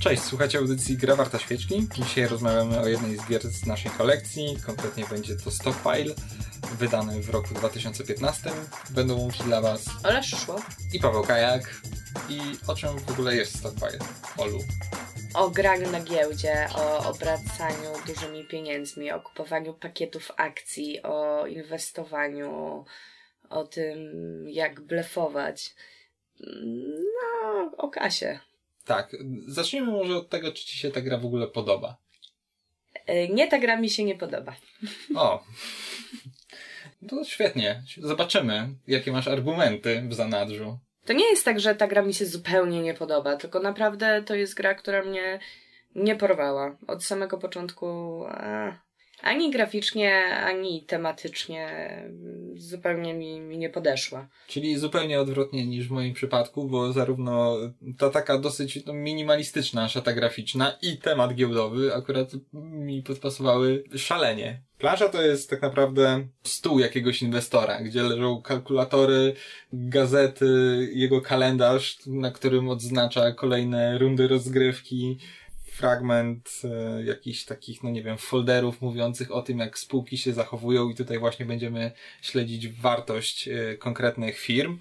Cześć, słuchajcie audycji Gra Warta Świeczki. Dzisiaj rozmawiamy o jednej z gier z naszej kolekcji. Konkretnie będzie to Stockpile, wydany w roku 2015. Będą mówić dla Was Ale szło. i Paweł Kajak. I o czym w ogóle jest Stockpile? Olu. O graniu na giełdzie, o obracaniu dużymi pieniędzmi, o kupowaniu pakietów akcji, o inwestowaniu, o tym, jak blefować. No, o kasie. Tak, zacznijmy może od tego, czy Ci się ta gra w ogóle podoba. E, Nie, ta gra mi się nie podoba. O! To świetnie. Zobaczymy, jakie masz argumenty w zanadrzu. To nie jest tak, że ta gra mi się zupełnie nie podoba, tylko naprawdę to jest gra, która mnie nie porwała. Od samego początku a, ani graficznie, ani tematycznie zupełnie mi, mi nie podeszła. Czyli zupełnie odwrotnie niż w moim przypadku, bo zarówno ta taka dosyć no, minimalistyczna szata graficzna i temat giełdowy akurat mi podpasowały szalenie. Plansza to jest tak naprawdę stół jakiegoś inwestora, gdzie leżą kalkulatory, gazety, jego kalendarz, na którym odznacza kolejne rundy rozgrywki, fragment e, jakichś takich, no nie wiem, folderów mówiących o tym, jak spółki się zachowują i tutaj właśnie będziemy śledzić wartość e, konkretnych firm.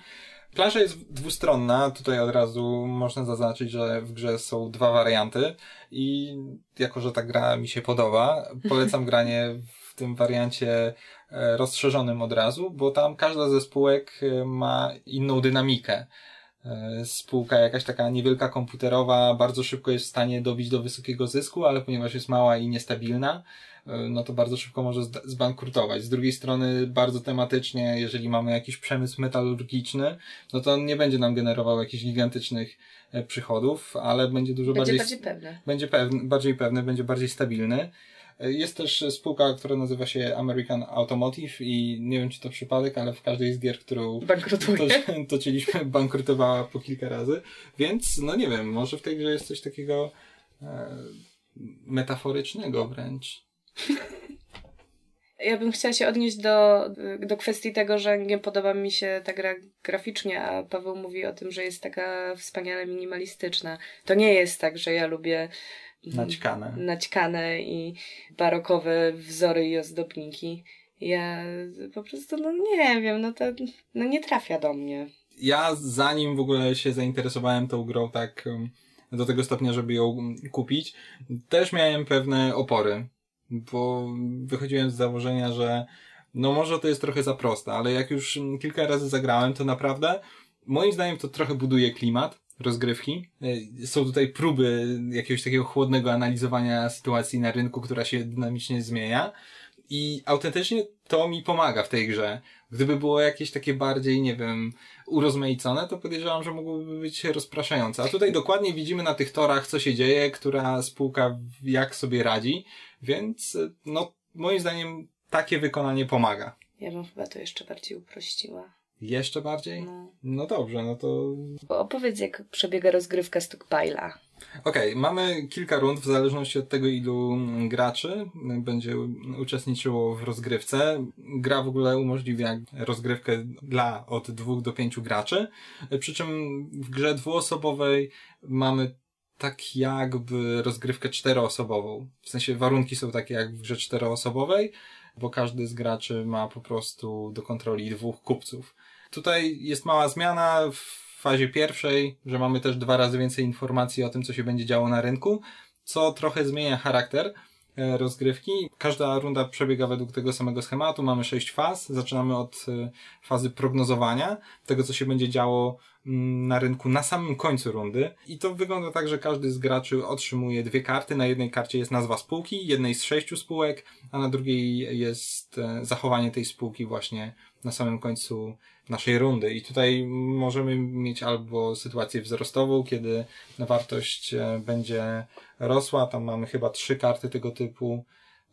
Plansza jest dwustronna, tutaj od razu można zaznaczyć, że w grze są dwa warianty i jako, że ta gra mi się podoba, polecam granie w tym wariancie e, rozszerzonym od razu, bo tam każda ze spółek ma inną dynamikę. E, Spółka jakaś taka niewielka komputerowa bardzo szybko jest w stanie dobić do wysokiego zysku, ale ponieważ jest mała i niestabilna, e, no to bardzo szybko może zbankrutować. Z drugiej strony bardzo tematycznie, jeżeli mamy jakiś przemysł metalurgiczny, no to on nie będzie nam generował jakichś gigantycznych e, przychodów, ale będzie dużo Będzie bardziej bardziej pewne. będzie pewny, bardziej pewny, będzie bardziej stabilny. Jest też spółka, która nazywa się American Automotive i nie wiem, czy to przypadek, ale w każdej z gier, którą Bankrutuje. to, toczyliśmy, bankrutowała po kilka razy. Więc, no nie wiem, może w tej grze jest coś takiego e, metaforycznego wręcz. Ja bym chciała się odnieść do, do kwestii tego, że nie podoba mi się ta gra graficznie, a Paweł mówi o tym, że jest taka wspaniale minimalistyczna. To nie jest tak, że ja lubię Naćkane. naćkane i barokowe wzory i ozdobniki. Ja po prostu, no nie wiem, no to no nie trafia do mnie. Ja zanim w ogóle się zainteresowałem tą grą tak do tego stopnia, żeby ją kupić, też miałem pewne opory, bo wychodziłem z założenia, że no może to jest trochę za proste, ale jak już kilka razy zagrałem, to naprawdę moim zdaniem to trochę buduje klimat rozgrywki. E, Są tutaj próby jakiegoś takiego chłodnego analizowania sytuacji na rynku, która się dynamicznie zmienia. I autentycznie to mi pomaga w tej grze. Gdyby było jakieś takie bardziej, nie wiem, urozmaicone, to podejrzewam, że mogłoby być rozpraszające. A tutaj dokładnie widzimy na tych torach, co się dzieje, która spółka jak sobie radzi, więc no, moim zdaniem takie wykonanie pomaga. Ja bym chyba to jeszcze bardziej uprościła. Jeszcze bardziej? No. No dobrze, no to Opowiedz, jak przebiega rozgrywka Stockpile'a. Okej, mamy kilka rund w zależności od tego, ilu graczy będzie uczestniczyło w rozgrywce. Gra w ogóle umożliwia rozgrywkę dla od dwóch do pięciu graczy. Przy czym w grze dwuosobowej mamy tak jakby rozgrywkę czteroosobową. W sensie warunki są takie jak w grze czteroosobowej, bo każdy z graczy ma po prostu do kontroli dwóch kupców. Tutaj jest mała zmiana w fazie pierwszej, że mamy też dwa razy więcej informacji o tym, co się będzie działo na rynku, co trochę zmienia charakter e, rozgrywki. Każda runda przebiega według tego samego schematu. Mamy sześć faz. Zaczynamy od e, fazy prognozowania tego, co się będzie działo mm, na rynku na samym końcu rundy. I to wygląda tak, że każdy z graczy otrzymuje dwie karty. Na jednej karcie jest nazwa spółki, jednej z sześciu spółek, a na drugiej jest e, zachowanie tej spółki właśnie na samym końcu naszej rundy. I tutaj możemy mieć albo sytuację wzrostową, kiedy wartość e, będzie rosła. Tam mamy chyba trzy karty tego typu.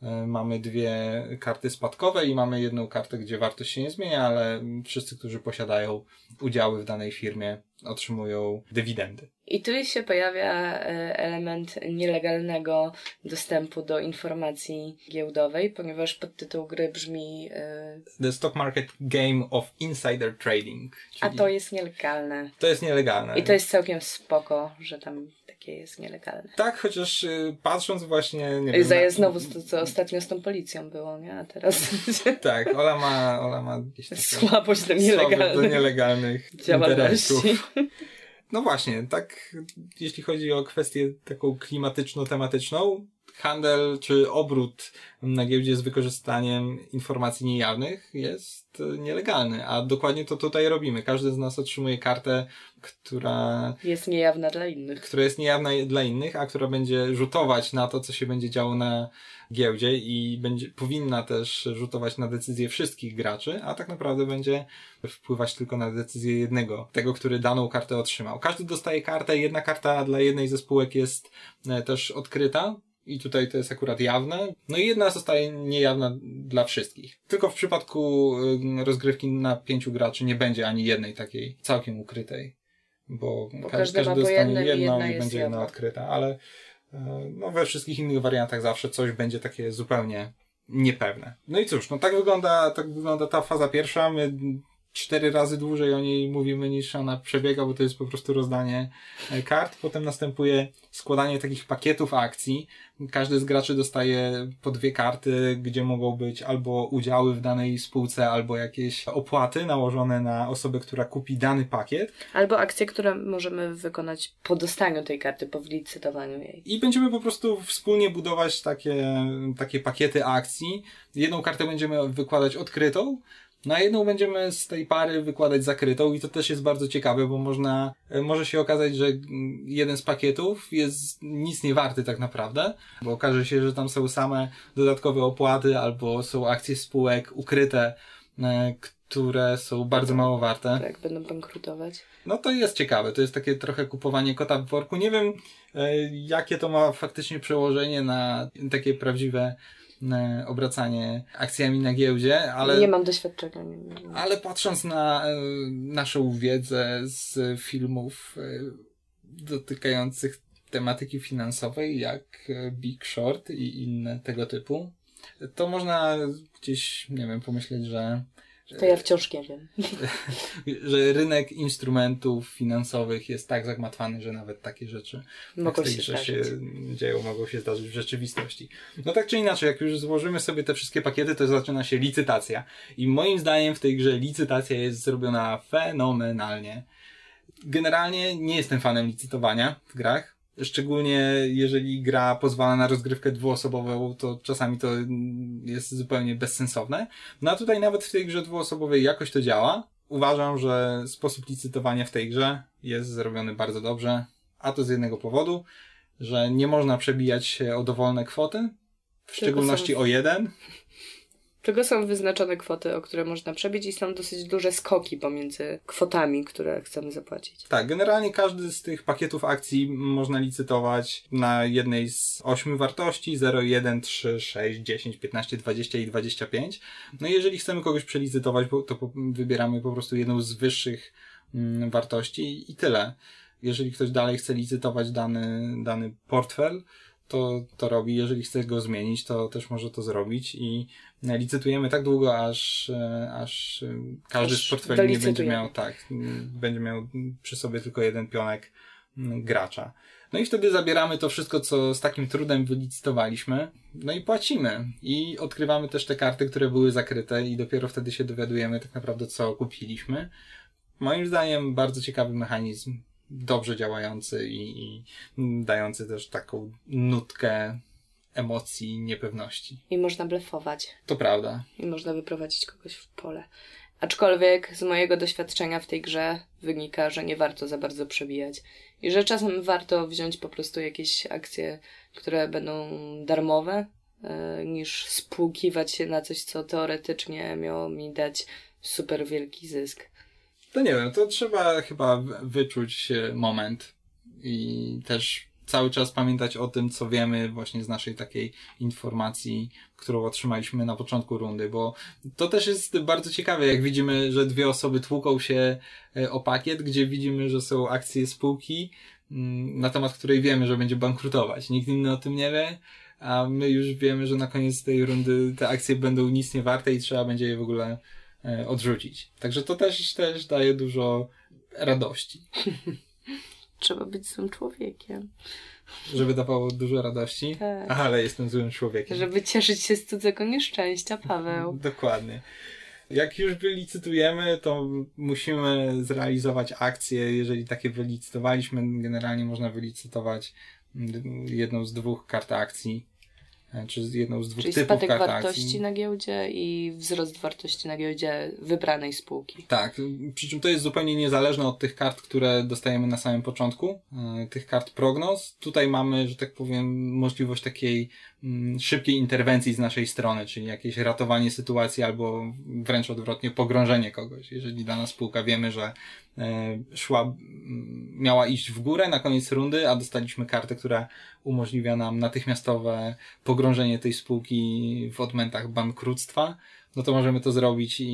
E, Mamy dwie karty spadkowe i mamy jedną kartę, gdzie wartość się nie zmienia, ale wszyscy, którzy posiadają udziały w danej firmie, otrzymują dywidendy. I tu się pojawia e, element nielegalnego dostępu do informacji giełdowej, ponieważ podtytuł gry brzmi e, The Stock Market Game of Insider Trading. A to jest nielegalne. to jest nielegalne. I to jest całkiem spoko, że tam tak takie jest nielegalne. Tak, chociaż y, patrząc właśnie, nie wiem... Znowu to, co ostatnio z tą policją było, nie? A teraz... Tak, Ola ma, Ola ma Słabość do nielegalnych, do nielegalnych działalności. interesów. No właśnie, tak jeśli chodzi o kwestię taką klimatyczno-tematyczną, handel czy obrót na giełdzie z wykorzystaniem informacji niejawnych jest nielegalny, a dokładnie to tutaj robimy. Każdy z nas otrzymuje kartę, która jest niejawna dla innych. Która jest niejawna dla innych, a która będzie rzutować na to, co się będzie działo na giełdzie i będzie, powinna też rzutować na decyzje wszystkich graczy, a tak naprawdę będzie wpływać tylko na decyzję jednego, tego, który daną kartę otrzymał. Każdy dostaje kartę, jedna karta dla jednej ze spółek jest e, też odkryta, i tutaj to jest akurat jawne. No i jedna zostaje niejawna dla wszystkich. Tylko w przypadku y, rozgrywki na pięciu graczy nie będzie ani jednej takiej całkiem ukrytej. Bo, bo każdy, każdy dostanie jedną jedna i będzie jedna odkryta, ale no, we wszystkich innych wariantach zawsze coś będzie takie zupełnie niepewne. No i cóż, no tak wygląda, tak wygląda ta faza pierwsza. My cztery razy dłużej o niej mówimy niż ona przebiega, bo to jest po prostu rozdanie e, kart. Potem następuje składanie takich pakietów akcji. Każdy z graczy dostaje po dwie karty, gdzie mogą być albo udziały w danej spółce, albo jakieś opłaty nałożone na osobę, która kupi dany pakiet. Albo akcje, które możemy wykonać po dostaniu tej karty, po wylicytowaniu jej. I będziemy po prostu wspólnie budować takie, takie pakiety akcji. Jedną kartę będziemy wykładać odkrytą, na jedną będziemy z tej pary wykładać zakrytą i to też jest bardzo ciekawe, bo można, e, może się okazać, że jeden z pakietów jest nic nie warty tak naprawdę, bo okaże się, że tam są same dodatkowe opłaty albo są akcje spółek ukryte, e, które są bardzo mało warte. Tak, będą bankrutować. No to jest ciekawe, to jest takie trochę kupowanie kota w worku. Nie wiem, e, jakie to ma faktycznie przełożenie na takie prawdziwe obracanie akcjami na giełdzie, ale... Nie mam doświadczenia. Ale patrząc na e, naszą wiedzę z filmów e, dotykających tematyki finansowej, jak Big Short i inne tego typu, to można gdzieś, nie wiem, pomyśleć, że to ja wciąż nie wiem. że rynek instrumentów finansowych jest tak zagmatwany, że nawet takie rzeczy mogą się, się, się dzieją, mogą się zdarzyć w rzeczywistości. No tak czy inaczej, jak już złożymy sobie te wszystkie pakiety, to zaczyna się licytacja. I moim zdaniem w tej grze licytacja jest zrobiona fenomenalnie. Generalnie nie jestem fanem licytowania w grach, Szczególnie jeżeli gra pozwala na rozgrywkę dwuosobową, to czasami to jest zupełnie bezsensowne. No a tutaj nawet w tej grze dwuosobowej jakoś to działa. Uważam, że sposób licytowania w tej grze jest zrobiony bardzo dobrze. A to z jednego powodu, że nie można przebijać się o dowolne kwoty, w szczególności o jeden. Tylko są wyznaczone kwoty, o które można przebić i są dosyć duże skoki pomiędzy kwotami, które chcemy zapłacić. Tak, generalnie każdy z tych pakietów akcji można licytować na jednej z ośmiu wartości 0, 1, 3, 6, 10, 15, 20 i 25. No i jeżeli chcemy kogoś przelicytować, to wybieramy po prostu jedną z wyższych mm, wartości i tyle. Jeżeli ktoś dalej chce licytować dany, dany portfel, to, to robi. Jeżeli chce go zmienić, to też może to zrobić i licytujemy tak długo, aż, e, aż e, każdy aż z portfeli nie będzie miał, tak, będzie miał przy sobie tylko jeden pionek gracza. No i wtedy zabieramy to wszystko, co z takim trudem wylicytowaliśmy, no i płacimy. I odkrywamy też te karty, które były zakryte i dopiero wtedy się dowiadujemy tak naprawdę, co kupiliśmy. Moim zdaniem bardzo ciekawy mechanizm dobrze działający i, i dający też taką nutkę emocji, niepewności. I można blefować. To prawda. I można wyprowadzić kogoś w pole. Aczkolwiek z mojego doświadczenia w tej grze wynika, że nie warto za bardzo przebijać. I że czasem warto wziąć po prostu jakieś akcje, które będą darmowe, e, niż spłukiwać się na coś, co teoretycznie miało mi dać super wielki zysk. To nie wiem, to trzeba chyba wyczuć moment i też cały czas pamiętać o tym, co wiemy właśnie z naszej takiej informacji, którą otrzymaliśmy na początku rundy, bo to też jest bardzo ciekawe, jak widzimy, że dwie osoby tłuką się e, o pakiet, gdzie widzimy, że są akcje spółki, mm, na temat której wiemy, że będzie bankrutować. Nikt inny o tym nie wie, a my już wiemy, że na koniec tej rundy te akcje będą nic nie warte i trzeba będzie je w ogóle odrzucić. Także to też, też daje dużo radości. Trzeba być złym człowiekiem. Żeby dawało dużo radości? Tak. Ale jestem złym człowiekiem. Żeby cieszyć się z cudzego nieszczęścia, Paweł. Dokładnie. Jak już wylicytujemy, to musimy zrealizować akcję. Jeżeli takie wylicytowaliśmy, generalnie można wylicytować jedną z dwóch kart akcji, e, czy z jedną z dwóch Czyli typów spadek kart wartości akcji. na giełdzie i wzrost wartości na giełdzie wybranej spółki. Tak, przy czym to jest zupełnie niezależne od tych kart, które dostajemy na samym początku, e, tych kart prognoz. Tutaj mamy, że tak powiem, możliwość takiej szybkiej interwencji z naszej strony, czyli jakieś ratowanie sytuacji albo wręcz odwrotnie pogrążenie kogoś. Jeżeli dana spółka wiemy, że e, szła, miała iść w górę na koniec rundy, a dostaliśmy kartę, która umożliwia nam natychmiastowe pogrążenie tej spółki w odmętach bankructwa, no to możemy to zrobić i,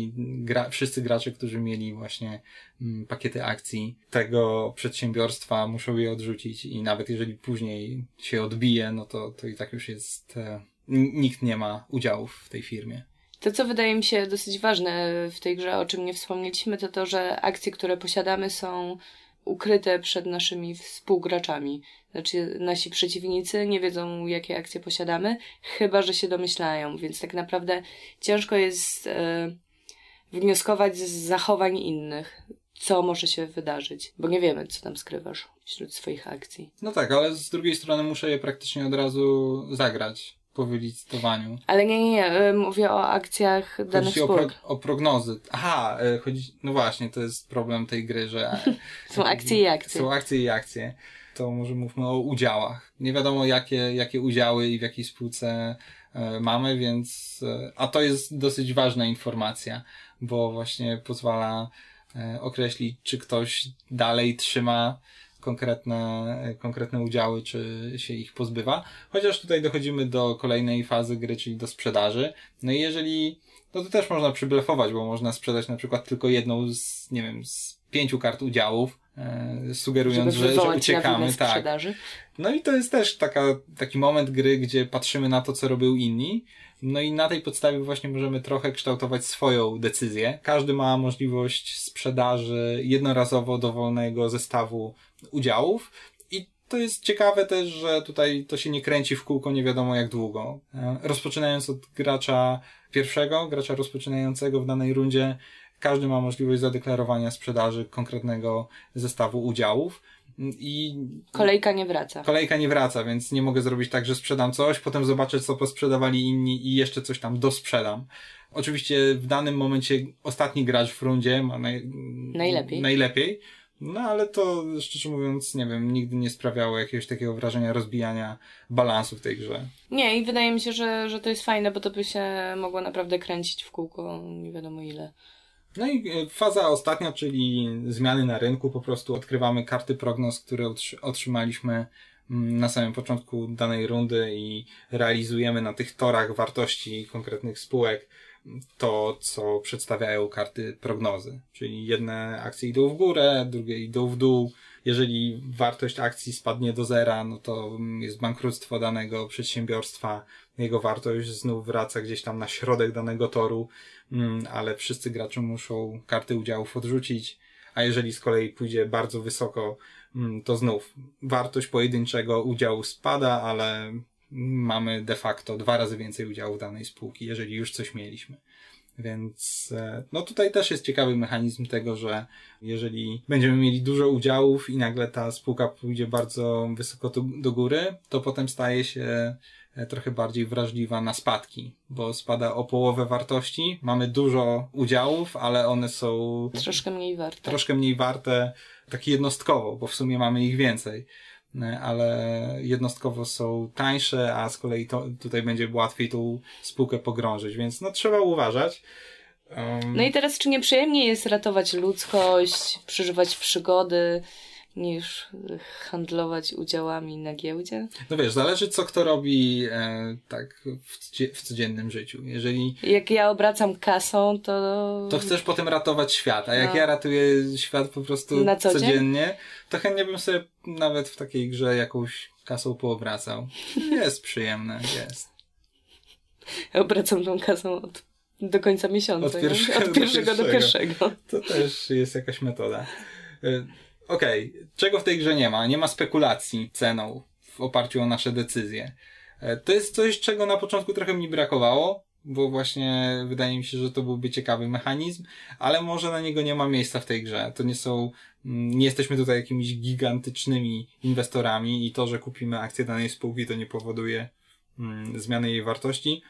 i gra, wszyscy gracze, którzy mieli właśnie mm, pakiety akcji tego przedsiębiorstwa muszą je odrzucić i nawet jeżeli później się odbije, no to, to i tak już jest, e, nikt nie ma udziałów w tej firmie. To, co wydaje mi się dosyć ważne w tej grze, o czym nie wspomnieliśmy, to to, że akcje, które posiadamy, są ukryte przed naszymi współgraczami. Znaczy, nasi przeciwnicy nie wiedzą, jakie akcje posiadamy, chyba że się domyślają, więc tak naprawdę ciężko jest e, wnioskować z zachowań innych, co może się wydarzyć, bo nie wiemy, co tam skrywasz wśród swoich akcji. No tak, ale z drugiej strony muszę je praktycznie od razu zagrać po wylicytowaniu. Ale nie, nie, nie, e, mówię o akcjach danych Chodzi ci o, pro, spółek. o prognozy. Aha, e, chodzi, no właśnie, to jest problem tej gry, że Są akcje i akcje. Są akcje i akcje. To może mówmy o udziałach. Nie wiadomo jakie, jakie udziały i w jakiej spółce e, mamy, więc, a to jest dosyć ważna informacja, bo właśnie pozwala określić, czy ktoś dalej trzyma konkretne, konkretne udziały, czy się ich pozbywa. Chociaż tutaj dochodzimy do kolejnej fazy gry, czyli do sprzedaży. No i jeżeli, no to też można przyblefować, bo można sprzedać na przykład tylko jedną z, nie wiem, z pięciu kart udziałów, e, sugerując, że, że uciekamy. Tak. sprzedaży. No i to jest też taka, taki moment gry, gdzie patrzymy na to, co robią inni. No i na tej podstawie właśnie możemy trochę kształtować swoją decyzję. Każdy ma możliwość sprzedaży jednorazowo dowolnego zestawu udziałów. I to jest ciekawe też, że tutaj to się nie kręci w kółko nie wiadomo jak długo. Rozpoczynając od gracza pierwszego, gracza rozpoczynającego w danej rundzie, każdy ma możliwość zadeklarowania sprzedaży konkretnego zestawu udziałów. I Kolejka nie wraca. kolejka nie wraca, więc nie mogę zrobić tak, że sprzedam coś, potem zobaczę, co posprzedawali inni i jeszcze coś tam dosprzedam. Oczywiście w danym momencie ostatni gracz w rundzie ma naj... Najlepiej. najlepiej. No ale to szczerze mówiąc, nie wiem, nigdy nie sprawiało jakiegoś takiego wrażenia rozbijania balansu w tej grze. Nie, i wydaje mi się, że, że to jest fajne, bo to by się mogło naprawdę kręcić w kółko nie wiadomo ile. No i e, faza ostatnia, czyli zmiany na rynku. Po prostu odkrywamy karty prognoz, które otrzy- otrzymaliśmy mm, na samym początku danej rundy i realizujemy na tych torach wartości konkretnych spółek to, co przedstawiają karty prognozy. Czyli jedne akcje idą w górę, drugie idą w dół. Jeżeli wartość akcji spadnie do zera, no to mm, jest bankructwo danego przedsiębiorstwa. Jego wartość znów wraca gdzieś tam na środek danego toru, mm, ale wszyscy gracze muszą karty udziałów odrzucić. A jeżeli z kolei pójdzie bardzo wysoko, mm, to znów wartość pojedynczego udziału spada, ale mamy de facto dwa razy więcej udziałów danej spółki, jeżeli już coś mieliśmy. Więc e, no tutaj też jest ciekawy mechanizm tego, że jeżeli będziemy mieli dużo udziałów i nagle ta spółka pójdzie bardzo wysoko do, do góry, to potem staje się e, trochę bardziej wrażliwa na spadki, bo spada o połowę wartości. Mamy dużo udziałów, ale one są Troszkę mniej warte. troszkę mniej warte tak jednostkowo, bo w sumie mamy ich więcej. E, Ale jednostkowo są tańsze, a z kolei to, tutaj będzie łatwiej tą spółkę pogrążyć, więc no trzeba uważać. Um, No i teraz, czy nie przyjemniej jest ratować ludzkość, przeżywać przygody, niż handlować udziałami na giełdzie? no wiesz, zależy co kto robi e, tak w, w codziennym życiu. Jeżeli Jak ja obracam kasą, to... to chcesz potem ratować świat, a jak No. ja ratuję świat po prostu Na co dzień? codziennie, to chętnie bym sobie nawet w takiej grze jakąś kasą poobracał. Jest przyjemne, jest. Obracam tą kasą od, do końca miesiąca. Od pierwszego od do pierwszego do pierwszego. pierwszego. To też jest jakaś metoda. Okej, okay, czego w tej grze nie ma? Nie ma spekulacji ceną w oparciu o nasze decyzje. E, to jest coś, czego na początku trochę mi brakowało, bo właśnie wydaje mi się, że to byłby ciekawy mechanizm, ale może na niego nie ma miejsca w tej grze. To nie są, mm, nie jesteśmy tutaj jakimiś gigantycznymi inwestorami i to, że kupimy akcję danej spółki, to nie powoduje mm, zmiany jej wartości.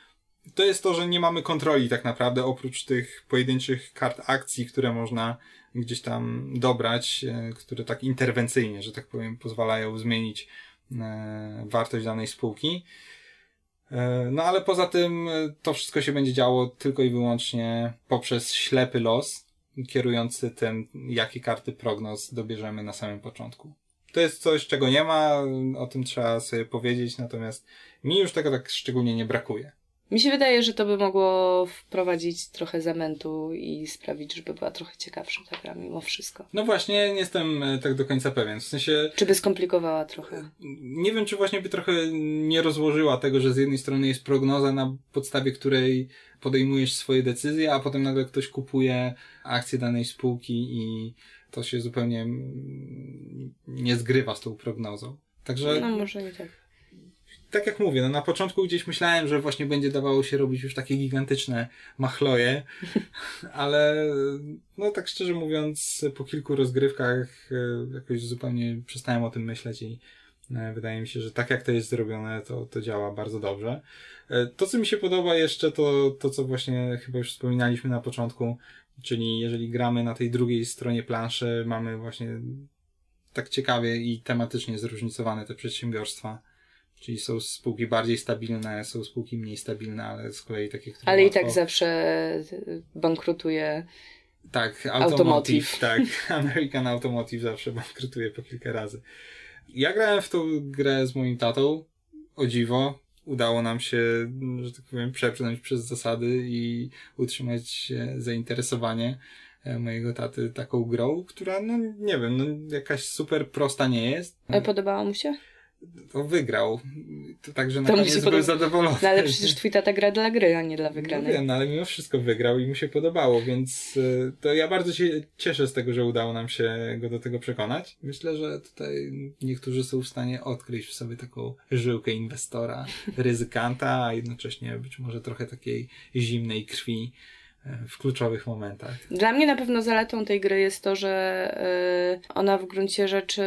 To jest to, że nie mamy kontroli tak naprawdę, oprócz tych pojedynczych kart akcji, które można gdzieś tam dobrać, e, które tak interwencyjnie, że tak powiem, pozwalają zmienić e, wartość danej spółki. E, no ale poza tym to wszystko się będzie działo tylko i wyłącznie poprzez ślepy los, kierujący tym, jakie karty prognoz dobierzemy na samym początku. To jest coś, czego nie ma, o tym trzeba sobie powiedzieć, natomiast mi już tego tak szczególnie nie brakuje. Mi się wydaje, że to by mogło wprowadzić trochę zamętu i sprawić, żeby była trochę ciekawsza ta gra mimo wszystko. No właśnie, nie jestem e, tak do końca pewien. W sensie... Czy by skomplikowała trochę? Nie wiem, czy właśnie by trochę nie rozłożyła tego, że z jednej strony jest prognoza, na podstawie której podejmujesz swoje decyzje, a potem nagle ktoś kupuje akcje danej spółki i to się zupełnie nie zgrywa z tą prognozą. Także... No może nie tak tak jak mówię, no na początku gdzieś myślałem, że właśnie będzie dawało się robić już takie gigantyczne machloje, ale no tak szczerze mówiąc, po kilku rozgrywkach e, jakoś zupełnie przestałem o tym myśleć i e, wydaje mi się, że tak jak to jest zrobione, to, to działa bardzo dobrze. E, to, co mi się podoba jeszcze, to, to co właśnie chyba już wspominaliśmy na początku, czyli jeżeli gramy na tej drugiej stronie planszy, mamy właśnie tak ciekawie i tematycznie zróżnicowane te przedsiębiorstwa Czyli są spółki bardziej stabilne, są spółki mniej stabilne, ale z kolei takie, które. Ale łatwo... i tak zawsze bankrutuje. Tak, Automotive, Automotive. tak. American Automotive zawsze bankrutuje po kilka razy. Ja grałem w tą grę z moim tatą. O dziwo. Udało nam się, że tak powiem, przepchnąć przez zasady i utrzymać zainteresowanie e, mojego taty taką grą, która, no nie wiem, no jakaś super prosta nie jest. Ale podobało mu się? To wygrał. To także na to koniec był zadowolony. No ale przecież twój tata gra dla gry, a nie dla wygranej. No wiem, no, ale mimo wszystko wygrał i mu się podobało, więc e, to ja bardzo się cieszę z tego, że udało nam się go do tego przekonać. Myślę, że tutaj niektórzy są w stanie odkryć w sobie taką żyłkę inwestora, ryzykanta, a jednocześnie być może trochę takiej zimnej krwi e, w kluczowych momentach. Dla mnie na pewno zaletą tej gry jest to, że yy, ona w gruncie rzeczy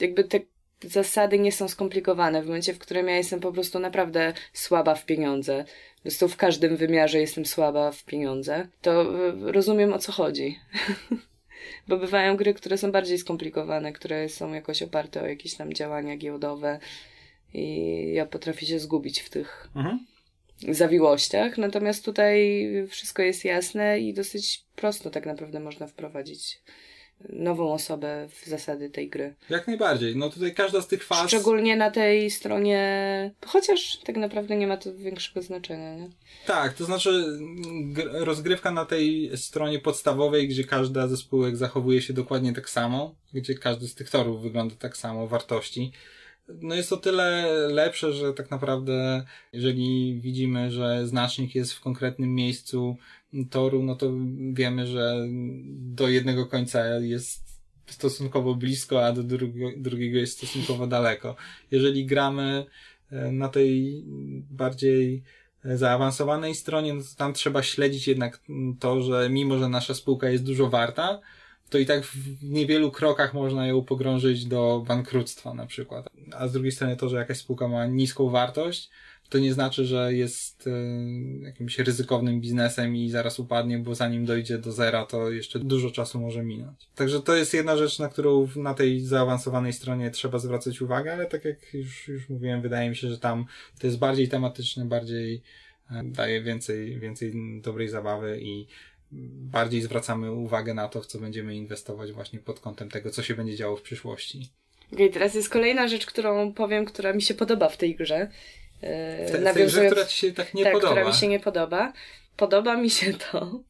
jakby te zasady nie są skomplikowane. W momencie, w którym ja jestem po prostu naprawdę słaba w pieniądze, po prostu w każdym wymiarze jestem słaba w pieniądze, to e, rozumiem o co chodzi. Bo bywają gry, które są bardziej skomplikowane, które są jakoś oparte o jakieś tam działania giełdowe i ja potrafię się zgubić w tych mhm. zawiłościach. Natomiast tutaj wszystko jest jasne i dosyć prosto tak naprawdę można wprowadzić nową osobę w zasady tej gry. Jak najbardziej. No tutaj każda z tych faz... Szczególnie na tej stronie, chociaż tak naprawdę nie ma to większego znaczenia, nie? Tak, to znaczy rozgrywka na tej stronie podstawowej, gdzie każda ze spółek zachowuje się dokładnie tak samo, gdzie każdy z tych torów wygląda tak samo, wartości. No jest to tyle lepsze, że tak naprawdę jeżeli widzimy, że znacznik jest w konkretnym miejscu toru, no to wiemy, że do jednego końca jest stosunkowo blisko, a do drugiego, drugiego jest stosunkowo daleko. Jeżeli gramy e, na tej bardziej zaawansowanej stronie, no to tam trzeba śledzić jednak to, że mimo, że nasza spółka jest dużo warta, to i tak w niewielu krokach można ją pogrążyć do bankructwa na przykład. A z drugiej strony to, że jakaś spółka ma niską wartość, to nie znaczy, że jest y, jakimś ryzykownym biznesem i zaraz upadnie, bo zanim dojdzie do zera, to jeszcze dużo czasu może minąć. Także to jest jedna rzecz, na którą na tej zaawansowanej stronie trzeba zwracać uwagę, ale tak jak już, już mówiłem, wydaje mi się, że tam to jest bardziej tematyczne, bardziej e, daje więcej, więcej dobrej zabawy i bardziej zwracamy uwagę na to, w co będziemy inwestować właśnie pod kątem tego, co się będzie działo w przyszłości. Okej, okay, teraz jest kolejna rzecz, którą powiem, która mi się podoba w tej grze. Yy, nawiązując, która ci się tak nie tak, podoba. która mi się nie podoba. Podoba mi się to,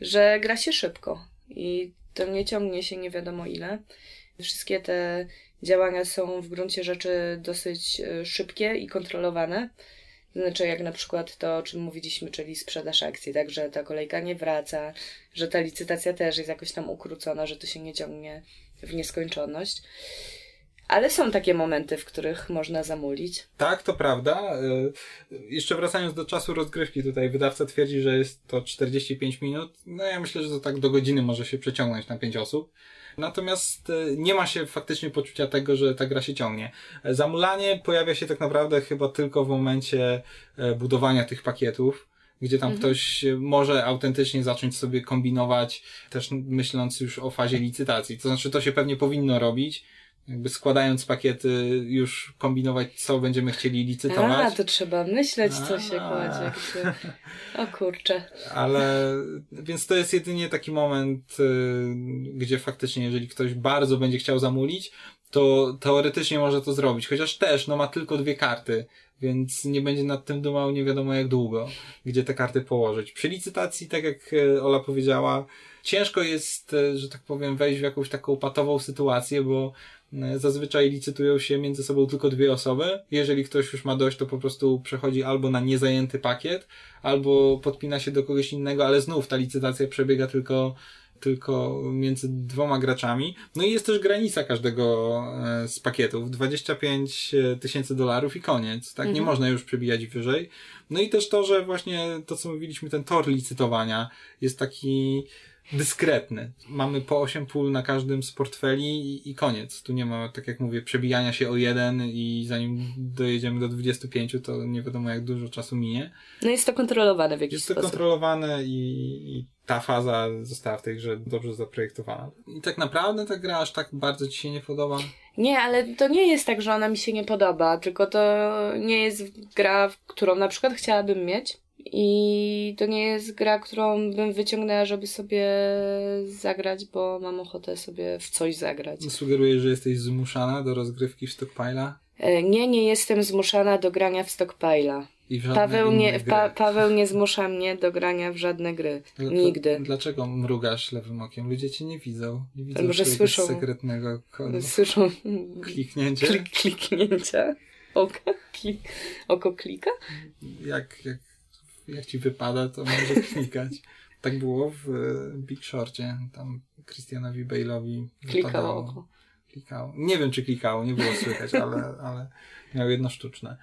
że gra się szybko i to nie ciągnie się nie wiadomo ile. Wszystkie te działania są w gruncie rzeczy dosyć e, szybkie i kontrolowane. Znaczy, jak na przykład to, o czym mówiliśmy, czyli sprzedaż akcji, tak, że ta kolejka nie wraca, że ta licytacja też jest jakoś tam ukrócona, że to się nie ciągnie w nieskończoność. Ale są takie momenty, w których można zamulić. Tak, to prawda. Y, Jeszcze wracając do czasu rozgrywki, tutaj wydawca twierdzi, że jest to 45 minut. No ja myślę, że to tak do godziny może się przeciągnąć na 5 osób. Natomiast y, nie ma się faktycznie poczucia tego, że ta gra się ciągnie. Zamulanie pojawia się tak naprawdę chyba tylko w momencie e, budowania tych pakietów gdzie tam ktoś może autentycznie zacząć sobie kombinować, też myśląc już o fazie licytacji. To znaczy, to się pewnie powinno robić, jakby składając pakiety, już kombinować, co będziemy chcieli licytować. A, to trzeba myśleć, co się A. kładzie. Gdzie... O kurczę. Ale, więc to jest jedynie taki moment, y, gdzie faktycznie, jeżeli ktoś bardzo będzie chciał zamulić, to teoretycznie może to zrobić. Chociaż też, no ma tylko dwie karty, więc nie będzie nad tym dumał nie wiadomo jak długo, gdzie te karty położyć. Przy licytacji, tak jak e, Ola powiedziała, ciężko jest, e, że tak powiem, wejść w jakąś taką patową sytuację, bo zazwyczaj licytują się między sobą tylko dwie osoby. Jeżeli ktoś już ma dość, to po prostu przechodzi albo na niezajęty pakiet, albo podpina się do kogoś innego, ale znów ta licytacja przebiega tylko tylko między dwoma graczami. No i jest też granica każdego e, z pakietów. 25 tysięcy dolarów i koniec. Tak, nie można już przebijać wyżej. No i też to, że właśnie to, co mówiliśmy, ten tor licytowania jest taki dyskretny. Mamy po 8 pól na każdym z portfeli i, i koniec. Tu nie ma, tak jak mówię, przebijania się o jeden i zanim dojedziemy do 25, to nie wiadomo jak dużo czasu minie. No jest to kontrolowane w jakiś Jest to sposób. kontrolowane i, i ta faza została w tej grze dobrze zaprojektowana. I tak naprawdę ta gra aż tak bardzo ci się nie podoba. Nie, ale to nie jest tak, że ona mi się nie podoba, tylko to nie jest gra, którą na przykład chciałabym mieć. I to nie jest gra, którą bym wyciągnęła, żeby sobie zagrać, bo mam ochotę sobie w coś zagrać. Sugeruję, że jesteś zmuszana do rozgrywki w Stockpile'a E, Nie, nie jestem zmuszana do grania w Stockpile'a. Paweł nie, pa, Paweł nie zmusza mnie do grania w żadne gry. Nigdy. Dlaczego mrugasz lewym okiem? Ludzie cię nie widzą. Nie widzą Może słyszą. sekretnego kodu. Słyszą Kliknięcie. klik, kliknięcia. Oka, klik, oko klika? Jak, jak, jak ci wypada, to może klikać. Tak było w e, Big Shorcie. Tam Christianowi Bale'owi Klikało oko. Klikało. Nie wiem, czy klikało, nie było słychać, ale, ale miał jedno sztuczne.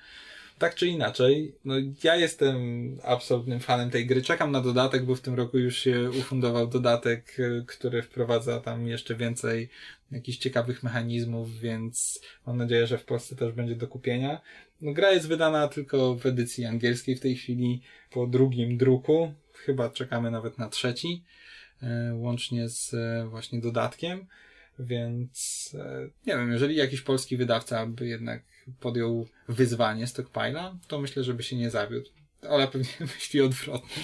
Tak czy inaczej, no ja jestem absolutnym fanem tej gry. Czekam na dodatek, bo w tym roku już się ufundował dodatek, y, który wprowadza tam jeszcze więcej jakichś ciekawych mechanizmów, więc mam nadzieję, że w Polsce też będzie do kupienia. No, gra jest wydana tylko w edycji angielskiej w tej chwili po drugim druku. Chyba czekamy nawet na trzeci, y, łącznie z y, właśnie dodatkiem. Więc e, nie wiem, jeżeli jakiś polski wydawca by jednak podjął wyzwanie Stockpile'a, to myślę, żeby się nie zawiódł. Ola pewnie myśli odwrotnie.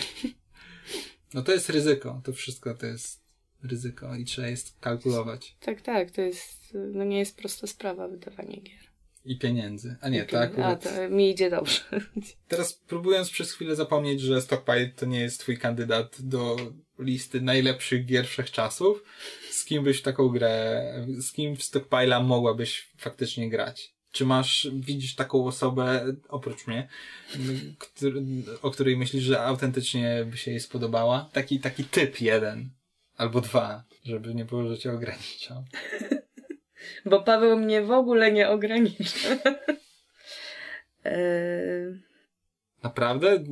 No to jest ryzyko. To wszystko to jest ryzyko i trzeba jest kalkulować. Tak, tak, to jest, no nie jest prosta sprawa wydawanie gier. I pieniędzy. A nie, tak. A, to mi idzie dobrze. Teraz próbując przez chwilę zapomnieć, że Stockpile to nie jest twój kandydat do listy najlepszych gier wszechczasów, z kim byś w taką grę, z kim w Stockpile'a mogłabyś faktycznie grać? Czy masz, widzisz taką osobę, oprócz mnie, który, o której myślisz, że autentycznie by się jej spodobała? Taki, taki typ jeden. Albo dwa, żeby nie było, że cię ograniczał. Bo Paweł mnie w ogóle nie ogranicza. Eee, Naprawdę?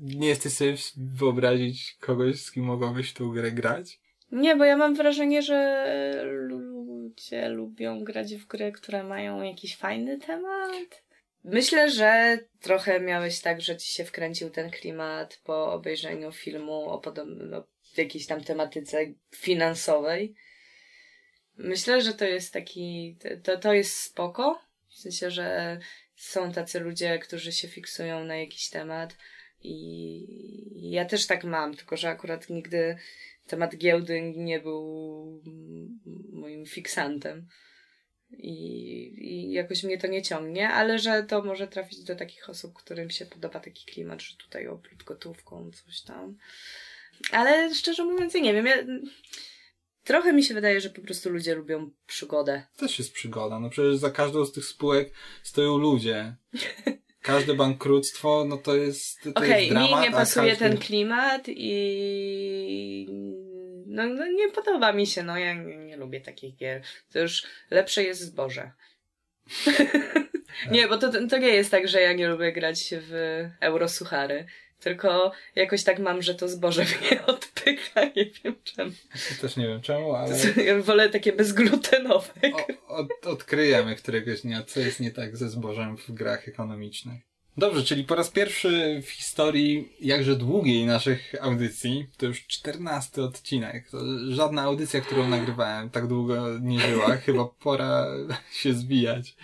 Nie jesteś sobie wyobrazić kogoś, z kim mogłabyś tą grę grać? nie, bo ja mam wrażenie, że ludzie lubią grać w gry, które mają jakiś fajny temat. Myślę, że trochę miałeś tak, że ci się wkręcił ten klimat po obejrzeniu filmu o podobnym, no, jakiejś tam tematyce finansowej. Myślę, że to jest taki, to, to jest spoko. W sensie, że są tacy ludzie, którzy się fiksują na jakiś temat i ja też tak mam, tylko że akurat nigdy temat giełdy nie był moim fiksantem. I, I jakoś mnie to nie ciągnie, ale że to może trafić do takich osób, którym się podoba taki klimat, że tutaj obrót gotówką, coś tam. Ale szczerze mówiąc, nie wiem. Ja, trochę mi się wydaje, że po prostu ludzie lubią przygodę. Też jest przygoda. No przecież za każdą z tych spółek stoją ludzie. Każde bankructwo, no to jest, Okej, jest dramat. mi nie pasuje każdy... ten klimat i no, no nie podoba mi się, no ja nie, nie lubię takich gier. To już lepsze jest zboże. nie, bo to, to nie jest tak, że ja nie lubię grać w eurosuchary. Tylko jakoś tak mam, że to zboże mnie odpycha, nie wiem czemu. Ja też nie wiem czemu, ale wolę takie bezglutenowe. o, od, odkryjemy któregoś dnia, co jest nie tak ze zbożem w grach ekonomicznych. Dobrze, czyli po raz pierwszy w historii jakże długiej naszych audycji, to już czternasty odcinek. Żadna audycja, którą nagrywałem tak długo nie żyła. Chyba pora się zbijać.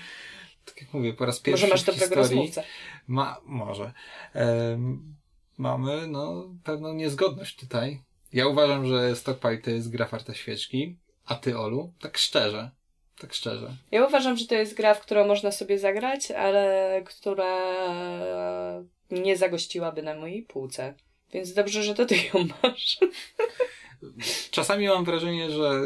Tak jak mówię, po raz pierwszy Może masz dobrego historii rozmówcę. ma, może. Em, mamy, no, pewną niezgodność tutaj. Ja uważam, że Stockpile to jest gra farta świeczki, a ty, Olu, tak szczerze, tak szczerze. Ja uważam, że to jest gra, w którą można sobie zagrać, ale która nie zagościłaby na mojej półce. Więc dobrze, że to ty ją masz. Czasami mam wrażenie, że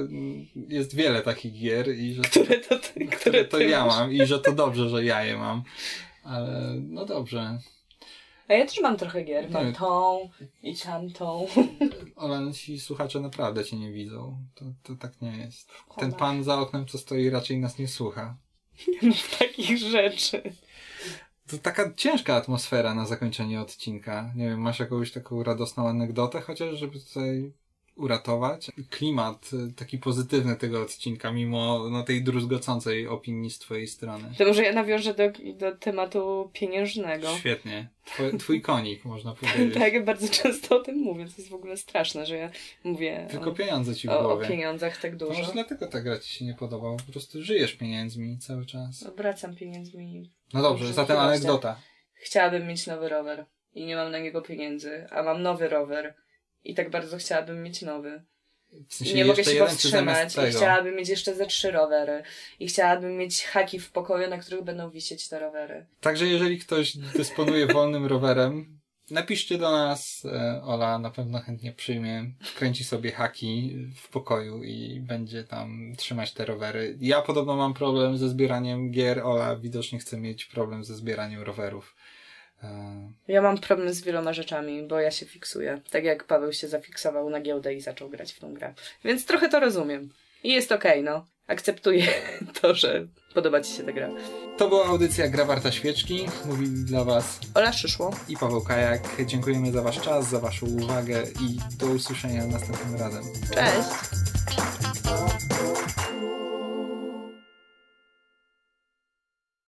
jest wiele takich gier i że Które to ty, które to ty ja masz. mam i że to dobrze, że ja je mam. Ale no dobrze. A ja też mam trochę gier. Mam tą i tamtą. Ola, ci słuchacze naprawdę cię nie widzą. To, to tak nie jest. Ten pan za oknem, co stoi, raczej nas nie słucha. Nie mów takich rzeczy. To taka ciężka atmosfera na zakończenie odcinka. Nie wiem, masz jakąś taką radosną anegdotę chociaż, żeby tutaj uratować? Klimat y, taki pozytywny tego odcinka, mimo no, tej druzgocącej opinii z twojej strony. To może ja nawiążę do, do tematu pieniężnego. Świetnie. Twój, twój konik, można powiedzieć. Tak, bardzo często o tym mówię. To jest w ogóle straszne, że ja mówię Tylko o, pieniądze ci w o, o głowie. pieniądzach tak To dużo. może dlatego ta gra ci się nie podoba, po prostu żyjesz pieniędzmi cały czas. Obracam pieniędzmi. No dobrze, Dobrze, zatem anegdota. Chciałabym mieć nowy rower i nie mam na niego pieniędzy, a mam nowy rower i tak bardzo chciałabym mieć nowy. W sensie I nie mogę się jeden powstrzymać i chciałabym mieć jeszcze ze trzy rowery i chciałabym mieć haki w pokoju, na których będą wisieć te rowery. Także jeżeli ktoś dysponuje wolnym rowerem, napiszcie do nas. e, Ola na pewno chętnie przyjmie. Wkręci sobie haki w pokoju i będzie tam trzymać te rowery. Ja podobno mam problem ze zbieraniem gier. Ola widocznie chce mieć problem ze zbieraniem rowerów. Ja mam problem z wieloma rzeczami, bo ja się fiksuję. Tak jak Paweł się zafiksował na giełdę i zaczął grać w tą grę. Więc trochę to rozumiem. I jest okej, no. Akceptuję to, że podoba Ci się ta gra. To była audycja Gra Warta Świeczki. Mówili dla Was Ola Szyszło. i Paweł Kajak. Dziękujemy za Wasz czas, za Waszą uwagę i do usłyszenia następnym razem. Cześć!